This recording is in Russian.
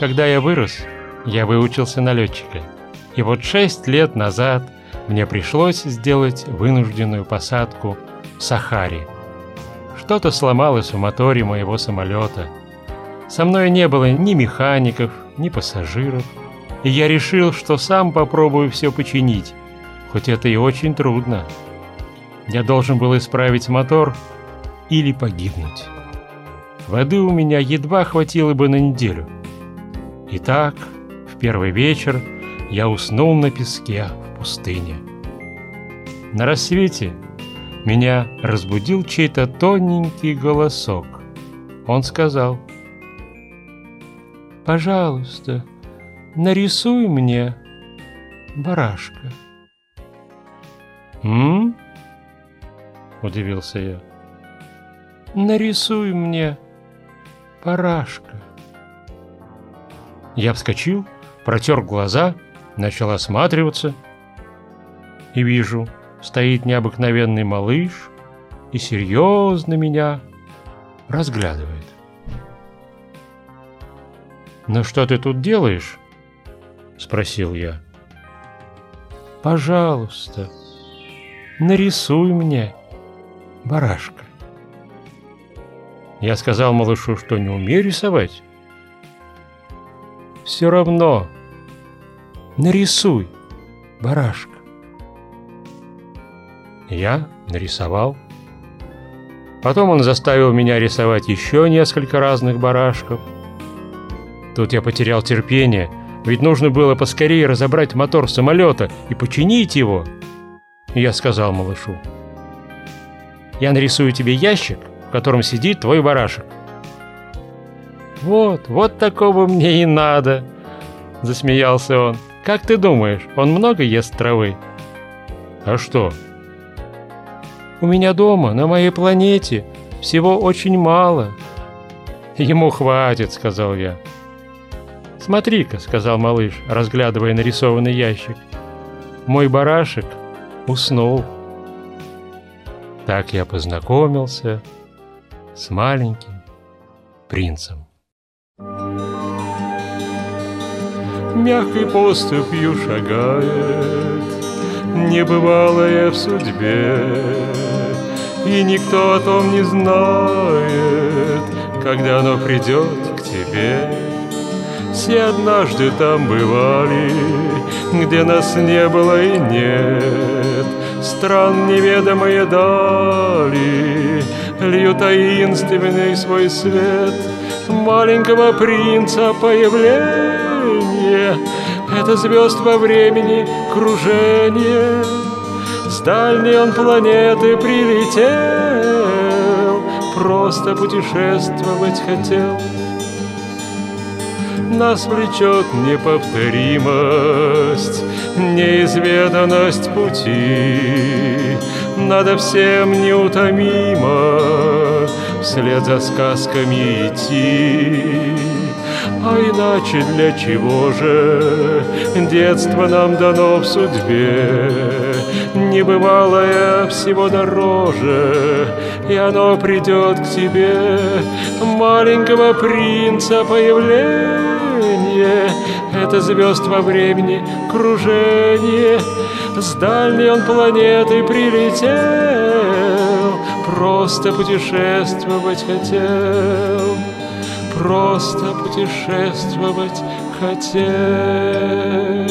Когда я вырос, я выучился на летчика. И вот шесть лет назад мне пришлось сделать вынужденную посадку в Сахаре. Что-то сломалось в моторе моего самолета. Со мной не было ни механиков, ни пассажиров. И я решил, что сам попробую все починить, хоть это и очень трудно. Я должен был исправить мотор или погибнуть. Воды у меня едва хватило бы на неделю. Итак, в первый вечер я уснул на песке в пустыне. На рассвете меня разбудил чей-то тоненький голосок. Он сказал, «Пожалуйста, нарисуй мне барашка». «М?» — удивился я. «Нарисуй мне барашка». Я вскочил, протер глаза, начал осматриваться и вижу, стоит необыкновенный малыш и серьезно меня разглядывает. «Ну что ты тут делаешь?» — спросил я. «Пожалуйста, нарисуй мне барашка». Я сказал малышу, что не умею рисовать. «Все равно нарисуй барашка». Я нарисовал. Потом он заставил меня рисовать еще несколько разных барашков. Тут я потерял терпение, ведь нужно было поскорее разобрать мотор самолета и починить его. Я сказал малышу, «Я нарисую тебе ящик, в котором сидит твой барашек». «Вот, вот такого мне и надо», — засмеялся он. «Как ты думаешь, он много ест травы?» «А что?» «У меня дома, на моей планете, всего очень мало». «Ему хватит», — сказал я. «Смотри-ка», — сказал малыш, разглядывая нарисованный ящик. «Мой барашек уснул». Так я познакомился с маленьким принцем. Мягкой поступью шагает Небывалое в судьбе. И никто о том не знает Когда оно придет к тебе. Все однажды там бывали Где нас не было и нет. Стран неведомые дали Лью таинственный свой свет Маленького принца появление. Это звезд во времени кружение. С дальней он планеты прилетел Просто путешествовать хотел. Нас влечет неповторимость, неизведанность пути. Надо всем неутомимо вслед за сказками идти. А иначе для чего же детство нам дано в судьбе? Небывалое всего дороже, и оно придет к тебе, маленького принца появление. Это звезд во времени кружение, с дальней он планеты прилетел, просто путешествовать хотел просто путешествовать хотел.